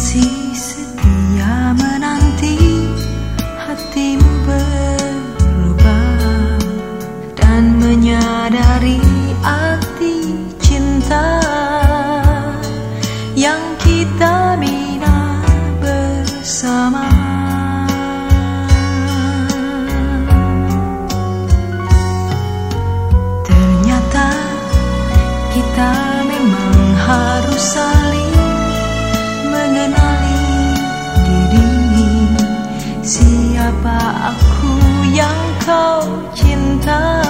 masih setia menanti hatimu berubah dan menyadari arti cinta yang kita bina bersama. Ternyata kita Siapa aku yang kau cinta?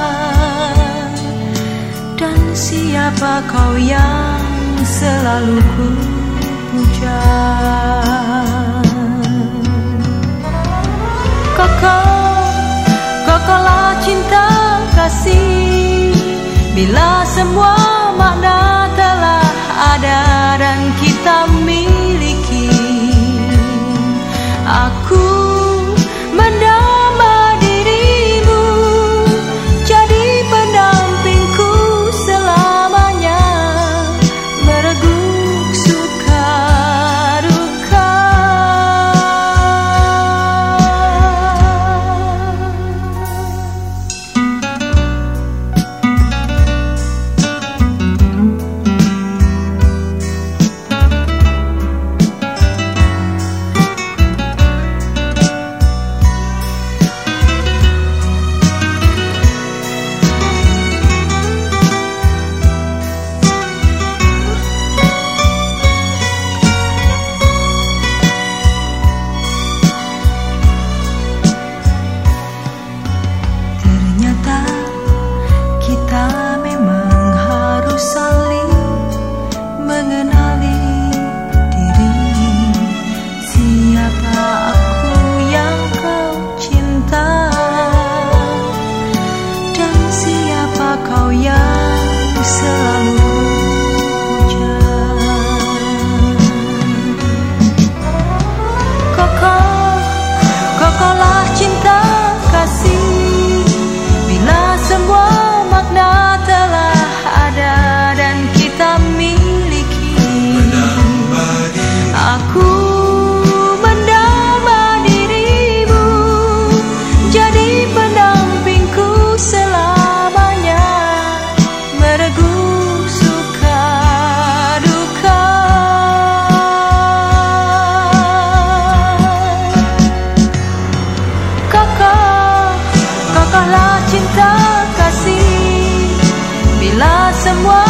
Dan siapa kau yang selalu ku puja? Kokolah cinta kasih. Bila semua makna telah ada dan kita miliki Aku Koko tumbuhlah cinta kasih. Bila semua